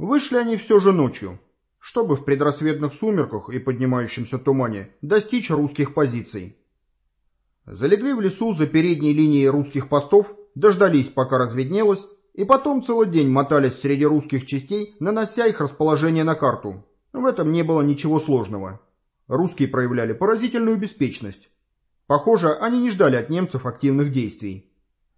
Вышли они все же ночью, чтобы в предрассветных сумерках и поднимающемся тумане достичь русских позиций. Залегли в лесу за передней линией русских постов, дождались, пока разведнелось, и потом целый день мотались среди русских частей, нанося их расположение на карту. В этом не было ничего сложного. Русские проявляли поразительную беспечность. Похоже, они не ждали от немцев активных действий.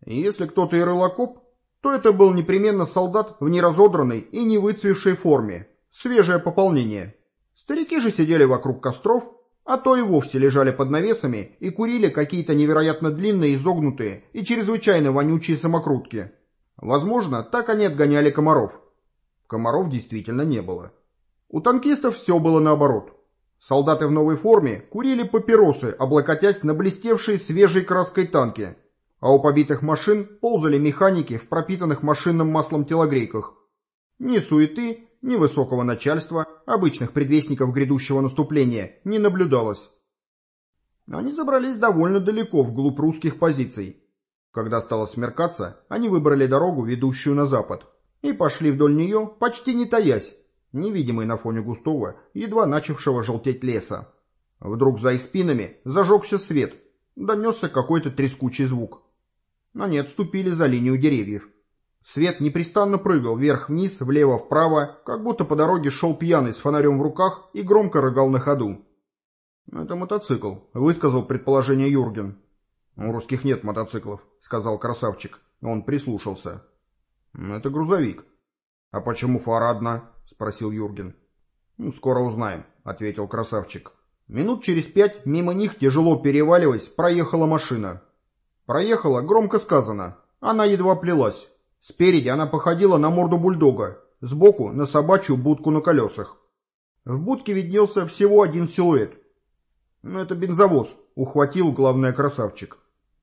Если кто-то и рыл окоп, то это был непременно солдат в неразодранной и не выцвевшей форме, свежее пополнение. Старики же сидели вокруг костров, а то и вовсе лежали под навесами и курили какие-то невероятно длинные, изогнутые и чрезвычайно вонючие самокрутки. Возможно, так они отгоняли комаров. Комаров действительно не было. У танкистов все было наоборот. Солдаты в новой форме курили папиросы, облокотясь на блестевшие свежей краской танки, а у побитых машин ползали механики в пропитанных машинным маслом телогрейках. Ни суеты, ни высокого начальства, обычных предвестников грядущего наступления, не наблюдалось. Они забрались довольно далеко вглубь русских позиций. Когда стало смеркаться, они выбрали дорогу, ведущую на запад, и пошли вдоль нее, почти не таясь, невидимый на фоне густого, едва начавшего желтеть леса. Вдруг за их спинами зажегся свет, донесся какой-то трескучий звук. Они отступили за линию деревьев. Свет непрестанно прыгал вверх-вниз, влево-вправо, как будто по дороге шел пьяный с фонарем в руках и громко рыгал на ходу. «Это мотоцикл», — высказал предположение Юрген. «У русских нет мотоциклов», — сказал красавчик. Он прислушался. «Это грузовик». «А почему фара одна?» — спросил Юрген. «Ну, «Скоро узнаем», — ответил красавчик. Минут через пять мимо них, тяжело переваливаясь, проехала машина. Проехала, громко сказано. Она едва плелась. Спереди она походила на морду бульдога, сбоку на собачью будку на колесах. В будке виднелся всего один силуэт. «Ну, это бензовоз», — ухватил главный красавчик.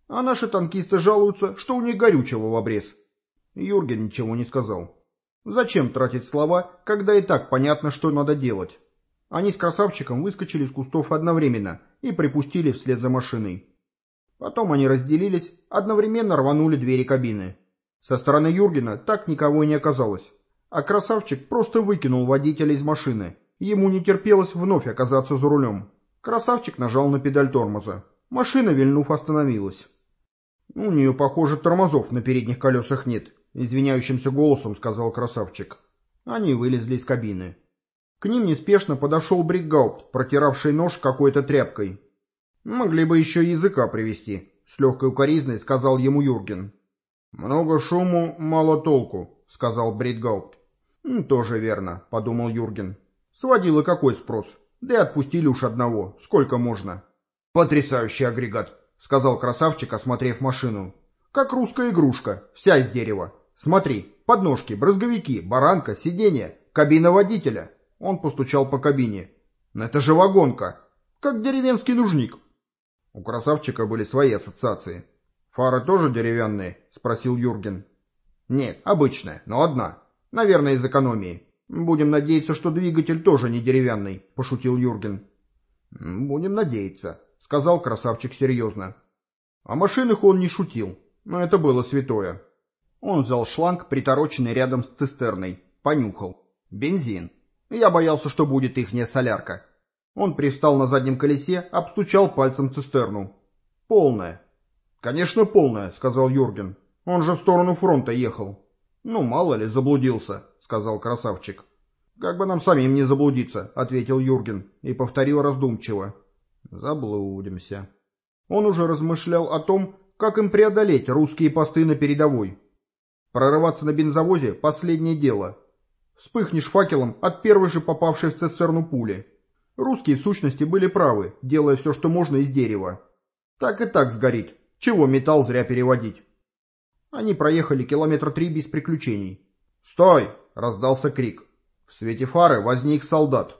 «А наши танкисты жалуются, что у них горючего в обрез». Юрген ничего не сказал. Зачем тратить слова, когда и так понятно, что надо делать? Они с красавчиком выскочили из кустов одновременно и припустили вслед за машиной. Потом они разделились, одновременно рванули двери кабины. Со стороны Юргена так никого и не оказалось. А красавчик просто выкинул водителя из машины. Ему не терпелось вновь оказаться за рулем. Красавчик нажал на педаль тормоза. Машина, вильнув, остановилась. У нее, похоже, тормозов на передних колесах нет, извиняющимся голосом сказал красавчик. Они вылезли из кабины. К ним неспешно подошел Бриггаупт, протиравший нож какой-то тряпкой. «Могли бы еще языка привести», — с легкой укоризной сказал ему Юрген. «Много шуму, мало толку», — сказал Бритгаупт. «Тоже верно», — подумал Юрген. «Сводил и какой спрос? Да и отпустили уж одного. Сколько можно?» «Потрясающий агрегат», — сказал красавчик, осмотрев машину. «Как русская игрушка, вся из дерева. Смотри, подножки, брызговики, баранка, сиденье, кабина водителя». Он постучал по кабине. «Это же вагонка! Как деревенский нужник!» У красавчика были свои ассоциации. «Фары тоже деревянные?» — спросил Юрген. «Нет, обычная, но одна. Наверное, из экономии. Будем надеяться, что двигатель тоже не деревянный», — пошутил Юрген. «Будем надеяться», — сказал красавчик серьезно. О машинах он не шутил, но это было святое. Он взял шланг, притороченный рядом с цистерной, понюхал. Бензин. Я боялся, что будет ихняя солярка. Он пристал на заднем колесе, обстучал пальцем цистерну. Полная. «Конечно, полная», — сказал Юрген. «Он же в сторону фронта ехал». «Ну, мало ли, заблудился», — сказал красавчик. «Как бы нам самим не заблудиться», — ответил Юрген и повторил раздумчиво. «Заблудимся». Он уже размышлял о том, как им преодолеть русские посты на передовой. Прорываться на бензовозе — последнее дело. Вспыхнешь факелом от первой же попавшей в цистерну пули. Русские в сущности были правы, делая все, что можно из дерева. Так и так сгорит, чего металл зря переводить? Они проехали километра три без приключений. «Стой!» — раздался крик. В свете фары возник солдат.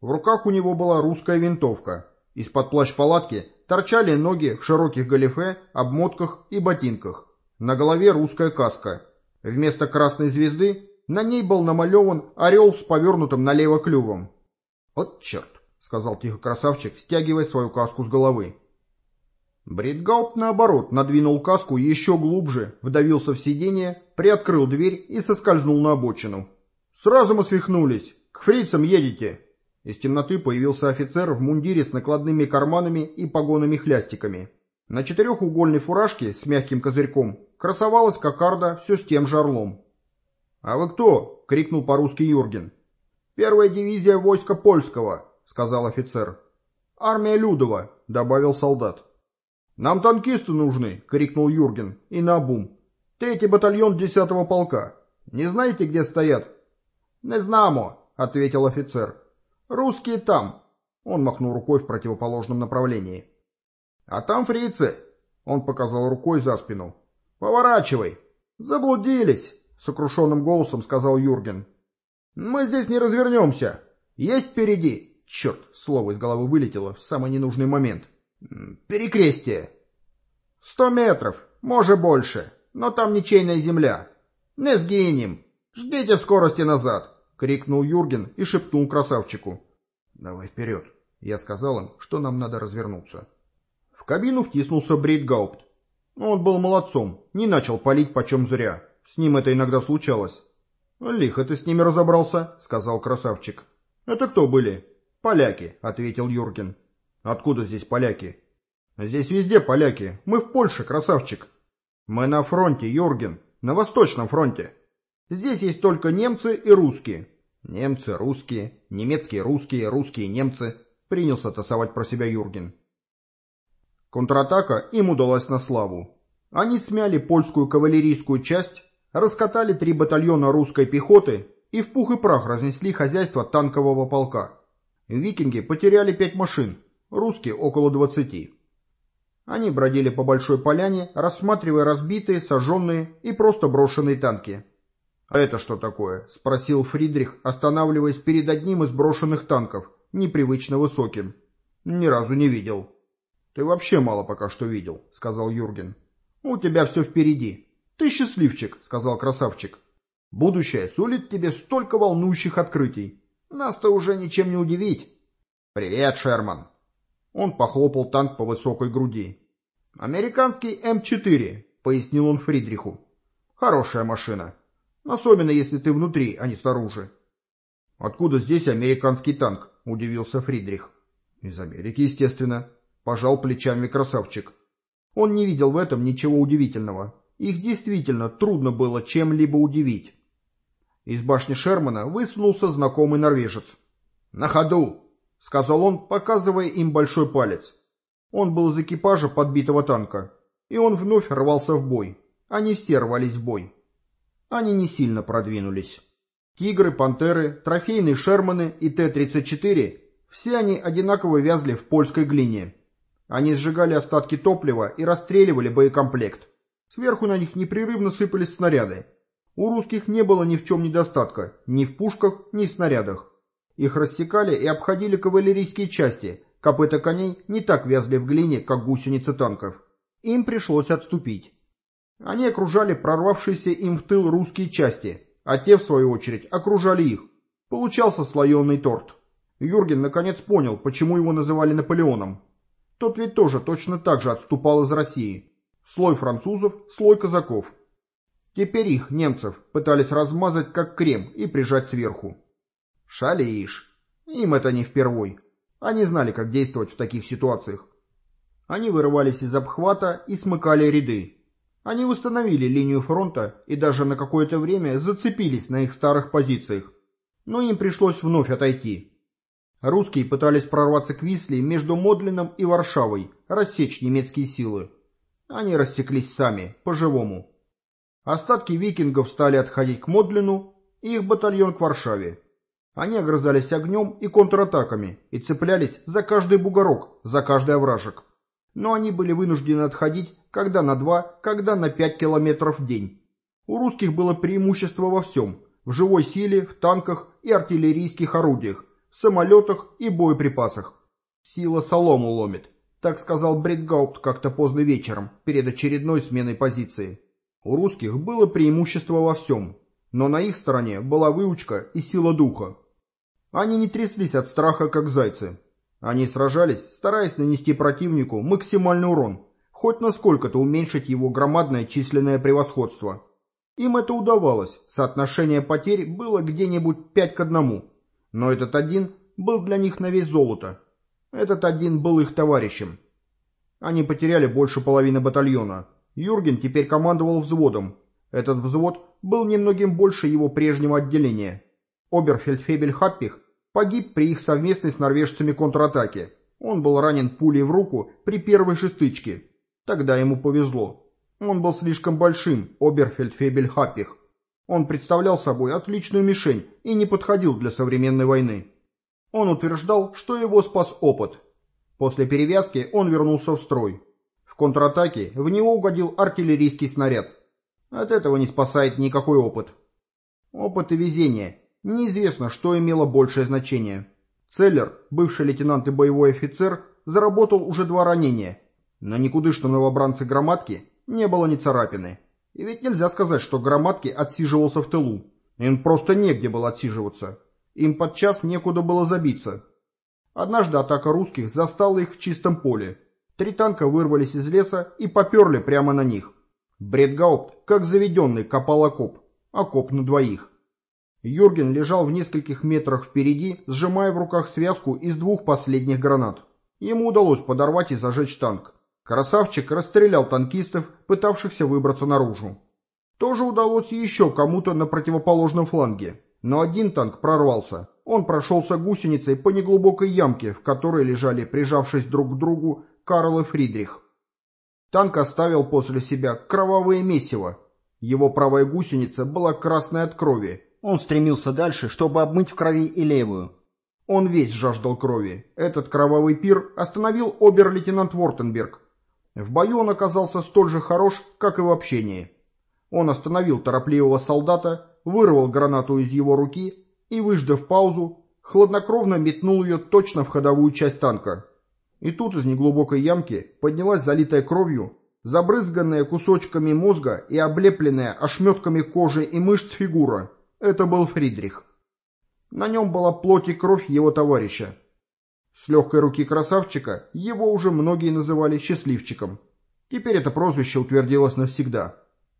В руках у него была русская винтовка. Из-под плащ-палатки торчали ноги в широких галифе, обмотках и ботинках. На голове русская каска. Вместо красной звезды на ней был намалеван орел с повернутым налево клювом. «Вот черт!» — сказал тихо красавчик, стягивая свою каску с головы. Бритгаупт, наоборот, надвинул каску еще глубже, вдавился в сиденье, приоткрыл дверь и соскользнул на обочину. «Сразу мы свихнулись! К фрицам едете!» Из темноты появился офицер в мундире с накладными карманами и погонами-хлястиками. На четырехугольной фуражке с мягким козырьком красовалась кокарда все с тем же орлом. «А вы кто?» — крикнул по-русски Юрген. «Первая дивизия войска польского», — сказал офицер. «Армия Людова», — добавил солдат. «Нам танкисты нужны», — крикнул Юрген, и наобум. «Третий батальон десятого полка. Не знаете, где стоят?» «Не знамо», — ответил офицер. «Русские там», — он махнул рукой в противоположном направлении. «А там фрицы!» — он показал рукой за спину. «Поворачивай!» «Заблудились!» — сокрушенным голосом сказал Юрген. «Мы здесь не развернемся! Есть впереди!» Черт, слово из головы вылетело в самый ненужный момент. «Перекрестие!» «Сто метров, может больше, но там ничейная земля. Не сгинем! Ждите скорости назад!» — крикнул Юрген и шепнул красавчику. «Давай вперед!» Я сказал им, что нам надо развернуться кабину втиснулся Брейдгаупт. Он был молодцом, не начал палить почем зря. С ним это иногда случалось. «Лихо ты с ними разобрался», — сказал красавчик. «Это кто были?» «Поляки», — ответил Юрген. «Откуда здесь поляки?» «Здесь везде поляки. Мы в Польше, красавчик». «Мы на фронте, Юрген. На Восточном фронте. Здесь есть только немцы и русские». «Немцы, русские, немецкие русские, русские немцы», — принялся тасовать про себя Юрген. Контратака им удалась на славу. Они смяли польскую кавалерийскую часть, раскатали три батальона русской пехоты и в пух и прах разнесли хозяйство танкового полка. Викинги потеряли пять машин, русские около двадцати. Они бродили по большой поляне, рассматривая разбитые, сожженные и просто брошенные танки. «А это что такое?» — спросил Фридрих, останавливаясь перед одним из брошенных танков, непривычно высоким. «Ни разу не видел». «Ты вообще мало пока что видел», — сказал Юрген. «У тебя все впереди. Ты счастливчик», — сказал красавчик. «Будущее сулит тебе столько волнующих открытий. Нас-то уже ничем не удивить». «Привет, Шерман». Он похлопал танк по высокой груди. «Американский М4», — пояснил он Фридриху. «Хорошая машина. Особенно, если ты внутри, а не снаружи». «Откуда здесь американский танк?» — удивился Фридрих. «Из Америки, естественно», Пожал плечами красавчик. Он не видел в этом ничего удивительного. Их действительно трудно было чем-либо удивить. Из башни Шермана высунулся знакомый норвежец. «На ходу!» — сказал он, показывая им большой палец. Он был из экипажа подбитого танка, и он вновь рвался в бой. Они все рвались в бой. Они не сильно продвинулись. Тигры, пантеры, трофейные Шерманы и Т-34 — все они одинаково вязли в польской глине. Они сжигали остатки топлива и расстреливали боекомплект. Сверху на них непрерывно сыпались снаряды. У русских не было ни в чем недостатка, ни в пушках, ни в снарядах. Их рассекали и обходили кавалерийские части, копыта коней не так вязли в глине, как гусеницы танков. Им пришлось отступить. Они окружали прорвавшиеся им в тыл русские части, а те, в свою очередь, окружали их. Получался слоеный торт. Юрген наконец понял, почему его называли Наполеоном. Тот ведь тоже точно так же отступал из России. Слой французов, слой казаков. Теперь их, немцев, пытались размазать как крем и прижать сверху. Шалишь. Им это не впервой. Они знали, как действовать в таких ситуациях. Они вырывались из обхвата и смыкали ряды. Они восстановили линию фронта и даже на какое-то время зацепились на их старых позициях. Но им пришлось вновь отойти. Русские пытались прорваться к Висле между Модлином и Варшавой, рассечь немецкие силы. Они рассеклись сами, по-живому. Остатки викингов стали отходить к Модлину и их батальон к Варшаве. Они огрызались огнем и контратаками и цеплялись за каждый бугорок, за каждый овражек. Но они были вынуждены отходить когда на два, когда на пять километров в день. У русских было преимущество во всем – в живой силе, в танках и артиллерийских орудиях, самолетах и боеприпасах. Сила солому ломит, так сказал Бредгаупт как-то поздно вечером, перед очередной сменой позиции. У русских было преимущество во всем, но на их стороне была выучка и сила духа. Они не тряслись от страха, как зайцы. Они сражались, стараясь нанести противнику максимальный урон, хоть насколько-то уменьшить его громадное численное превосходство. Им это удавалось, соотношение потерь было где-нибудь пять к одному. Но этот один был для них на весь золото. Этот один был их товарищем. Они потеряли больше половины батальона. Юрген теперь командовал взводом. Этот взвод был немногим больше его прежнего отделения. Оберфельдфебель Хаппих погиб при их совместной с норвежцами контратаке. Он был ранен пулей в руку при первой же стычке. Тогда ему повезло. Он был слишком большим, Оберфельдфебель Хаппих. Он представлял собой отличную мишень и не подходил для современной войны. Он утверждал, что его спас опыт. После перевязки он вернулся в строй. Контратаке в него угодил артиллерийский снаряд. От этого не спасает никакой опыт. Опыт и везение. Неизвестно, что имело большее значение. Целлер, бывший лейтенант и боевой офицер, заработал уже два ранения. На никудышном новобранце громадки не было ни царапины. И ведь нельзя сказать, что громадки отсиживался в тылу. Им просто негде было отсиживаться. Им подчас некуда было забиться. Однажды атака русских застала их в чистом поле. Три танка вырвались из леса и поперли прямо на них. Бредгаупт, как заведенный, копал окоп. Окоп на двоих. Юрген лежал в нескольких метрах впереди, сжимая в руках связку из двух последних гранат. Ему удалось подорвать и зажечь танк. Красавчик расстрелял танкистов, пытавшихся выбраться наружу. Тоже удалось еще кому-то на противоположном фланге. Но один танк прорвался. Он прошелся гусеницей по неглубокой ямке, в которой лежали, прижавшись друг к другу, Карл и Фридрих. Танк оставил после себя кровавое месиво. Его правая гусеница была красной от крови. Он стремился дальше, чтобы обмыть в крови и левую. Он весь жаждал крови. Этот кровавый пир остановил обер-лейтенант Вортенберг. В бою он оказался столь же хорош, как и в общении. Он остановил торопливого солдата, вырвал гранату из его руки и, выждав паузу, хладнокровно метнул ее точно в ходовую часть танка. И тут из неглубокой ямки поднялась залитая кровью, забрызганная кусочками мозга и облепленная ошметками кожи и мышц фигура. Это был Фридрих. На нем была плоть и кровь его товарища. С легкой руки красавчика его уже многие называли счастливчиком. Теперь это прозвище утвердилось навсегда.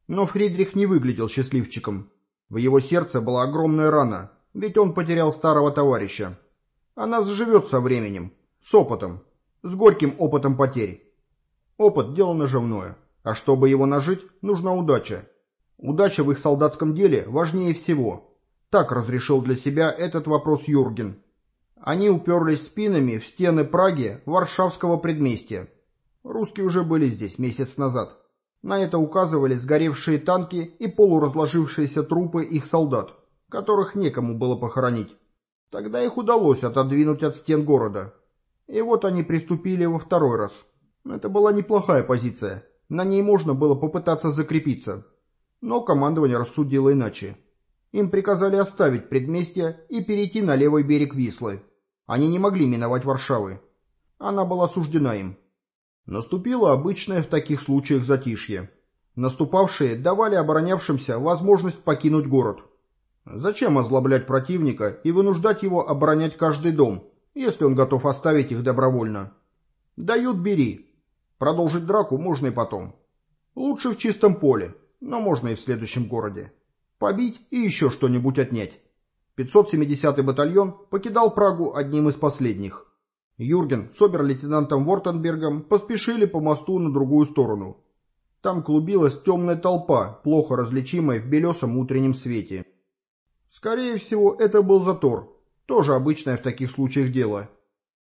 Но Фридрих не выглядел счастливчиком. В его сердце была огромная рана, ведь он потерял старого товарища. Она заживет со временем, с опытом, с горьким опытом потерь. Опыт – дело наживное, а чтобы его нажить, нужна удача. Удача в их солдатском деле важнее всего. Так разрешил для себя этот вопрос Юрген. Они уперлись спинами в стены Праги Варшавского предместья. Русские уже были здесь месяц назад. На это указывали сгоревшие танки и полуразложившиеся трупы их солдат, которых некому было похоронить. Тогда их удалось отодвинуть от стен города. И вот они приступили во второй раз. Это была неплохая позиция. На ней можно было попытаться закрепиться. Но командование рассудило иначе. Им приказали оставить предместье и перейти на левый берег Вислы. Они не могли миновать Варшавы. Она была суждена им. Наступило обычное в таких случаях затишье. Наступавшие давали оборонявшимся возможность покинуть город. Зачем озлоблять противника и вынуждать его оборонять каждый дом, если он готов оставить их добровольно? Дают – бери. Продолжить драку можно и потом. Лучше в чистом поле, но можно и в следующем городе. Побить и еще что-нибудь отнять. 570-й батальон покидал Прагу одним из последних. Юрген с обер-лейтенантом Вортенбергом поспешили по мосту на другую сторону. Там клубилась темная толпа, плохо различимая в белесом утреннем свете. Скорее всего, это был затор, тоже обычное в таких случаях дело.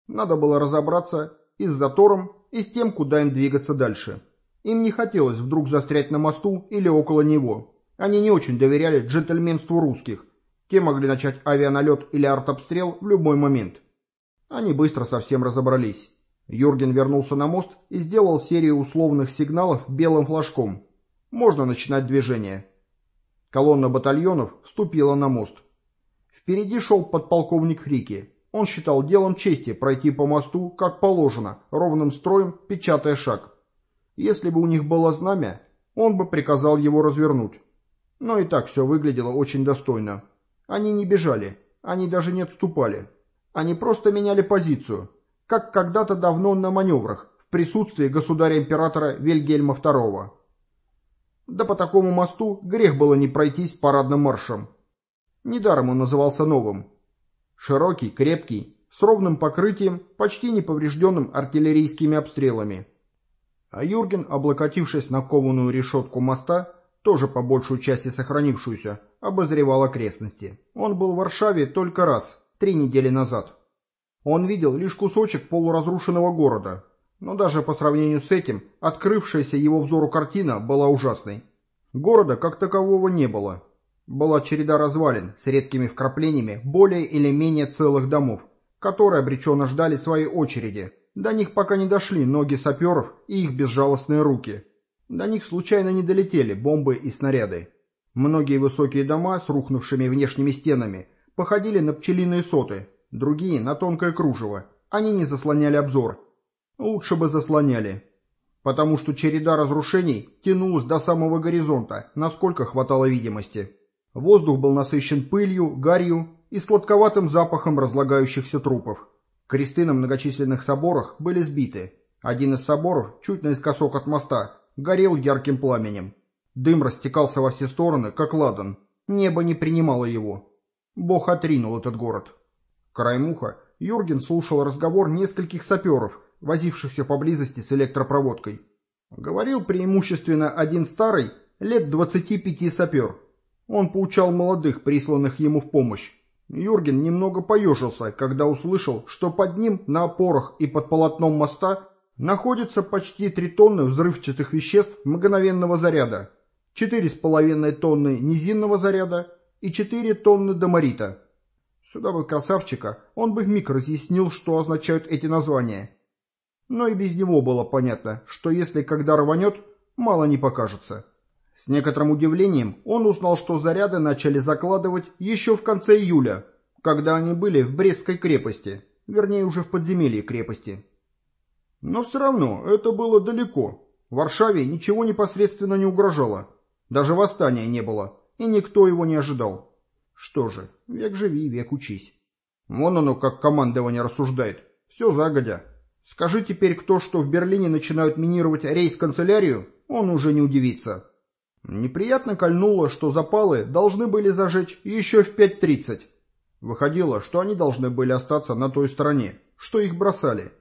Надо было разобраться и с затором, и с тем, куда им двигаться дальше. Им не хотелось вдруг застрять на мосту или около него. Они не очень доверяли джентльменству русских. Те могли начать авианалет или артобстрел в любой момент. Они быстро совсем разобрались. Юрген вернулся на мост и сделал серию условных сигналов белым флажком. Можно начинать движение. Колонна батальонов вступила на мост. Впереди шел подполковник Фрики. Он считал делом чести пройти по мосту, как положено, ровным строем, печатая шаг. Если бы у них было знамя, он бы приказал его развернуть. Но и так все выглядело очень достойно. Они не бежали, они даже не отступали. Они просто меняли позицию, как когда-то давно на маневрах в присутствии государя-императора Вильгельма II. Да по такому мосту грех было не пройтись парадным маршем. Недаром он назывался новым. Широкий, крепкий, с ровным покрытием, почти неповрежденным артиллерийскими обстрелами. А Юрген, облокотившись на кованую решетку моста, тоже по большей части сохранившуюся, обозревал окрестности. Он был в Варшаве только раз, три недели назад. Он видел лишь кусочек полуразрушенного города, но даже по сравнению с этим, открывшаяся его взору картина была ужасной. Города как такового не было. Была череда развалин с редкими вкраплениями более или менее целых домов, которые обреченно ждали своей очереди. До них пока не дошли ноги саперов и их безжалостные руки. До них случайно не долетели бомбы и снаряды. Многие высокие дома с рухнувшими внешними стенами походили на пчелиные соты, другие — на тонкое кружево. Они не заслоняли обзор. Лучше бы заслоняли. Потому что череда разрушений тянулась до самого горизонта, насколько хватало видимости. Воздух был насыщен пылью, гарью и сладковатым запахом разлагающихся трупов. Кресты на многочисленных соборах были сбиты. Один из соборов, чуть наискосок от моста, горел ярким пламенем. Дым растекался во все стороны, как ладан. Небо не принимало его. Бог отринул этот город. Краем уха Юрген слушал разговор нескольких саперов, возившихся поблизости с электропроводкой. Говорил преимущественно один старый, лет двадцати пяти сапер. Он поучал молодых, присланных ему в помощь. Юрген немного поежился, когда услышал, что под ним, на опорах и под полотном моста находится почти три тонны взрывчатых веществ мгновенного заряда, четыре с половиной тонны низинного заряда и четыре тонны домарита. Сюда бы красавчика, он бы вмиг разъяснил, что означают эти названия. Но и без него было понятно, что если когда рванет, мало не покажется. С некоторым удивлением он узнал, что заряды начали закладывать еще в конце июля, когда они были в Брестской крепости, вернее уже в подземелье крепости. Но все равно это было далеко. В Варшаве ничего непосредственно не угрожало. Даже восстания не было, и никто его не ожидал. Что же, век живи, век учись. Вон оно, как командование рассуждает. Все загодя. Скажи теперь кто, что в Берлине начинают минировать рейс-канцелярию, он уже не удивится. Неприятно кольнуло, что запалы должны были зажечь еще в 5.30. Выходило, что они должны были остаться на той стороне, что их бросали.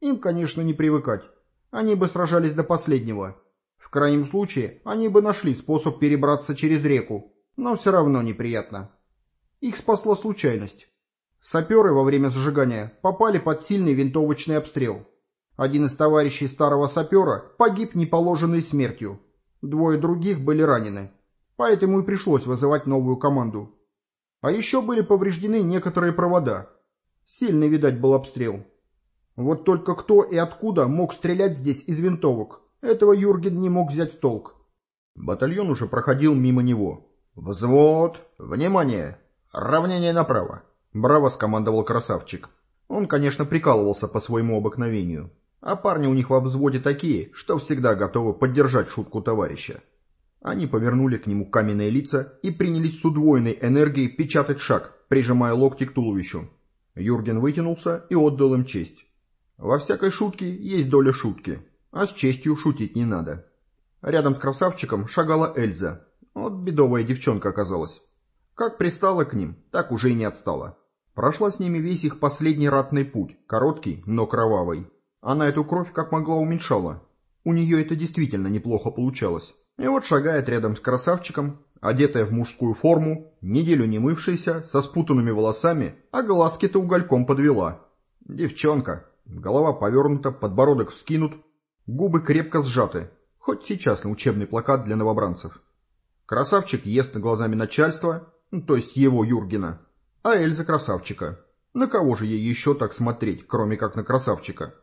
Им, конечно, не привыкать. Они бы сражались до последнего. В крайнем случае, они бы нашли способ перебраться через реку, но все равно неприятно. Их спасла случайность. Саперы во время зажигания попали под сильный винтовочный обстрел. Один из товарищей старого сапера погиб неположенной смертью, Двое других были ранены, поэтому и пришлось вызывать новую команду. А еще были повреждены некоторые провода. Сильный, видать, был обстрел. Вот только кто и откуда мог стрелять здесь из винтовок, этого Юрген не мог взять в толк. Батальон уже проходил мимо него. «Взвод! Внимание! Равнение направо!» Браво скомандовал красавчик. Он, конечно, прикалывался по своему обыкновению. А парни у них во взводе такие, что всегда готовы поддержать шутку товарища. Они повернули к нему каменные лица и принялись с удвоенной энергией печатать шаг, прижимая локти к туловищу. Юрген вытянулся и отдал им честь. Во всякой шутке есть доля шутки, а с честью шутить не надо. Рядом с красавчиком шагала Эльза. Вот бедовая девчонка оказалась. Как пристала к ним, так уже и не отстала. Прошла с ними весь их последний ратный путь, короткий, но кровавый. Она эту кровь как могла уменьшала. У нее это действительно неплохо получалось. И вот шагает рядом с красавчиком, одетая в мужскую форму, неделю не мывшаяся, со спутанными волосами, а глазки-то угольком подвела. Девчонка. Голова повернута, подбородок вскинут, губы крепко сжаты. Хоть сейчас на учебный плакат для новобранцев. Красавчик ест глазами начальства, ну, то есть его Юргена, а Эльза красавчика. На кого же ей еще так смотреть, кроме как на красавчика?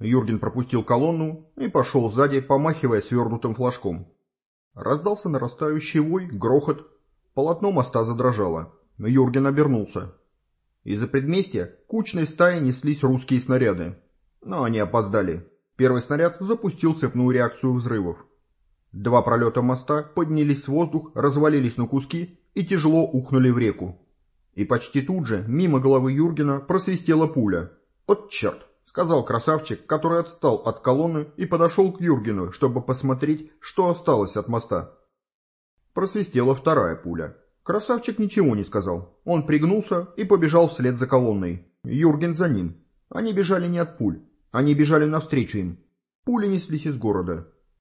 Юрген пропустил колонну и пошел сзади, помахивая свернутым флажком. Раздался нарастающий вой, грохот. Полотно моста задрожало. Юрген обернулся. Из-за предместья кучной стаи неслись русские снаряды. Но они опоздали. Первый снаряд запустил цепную реакцию взрывов. Два пролета моста поднялись в воздух, развалились на куски и тяжело ухнули в реку. И почти тут же, мимо головы Юргена, просвистела пуля. От черт! Сказал красавчик, который отстал от колонны и подошел к Юргену, чтобы посмотреть, что осталось от моста. Просвистела вторая пуля. Красавчик ничего не сказал. Он пригнулся и побежал вслед за колонной. Юрген за ним. Они бежали не от пуль. Они бежали навстречу им. Пули неслись из города.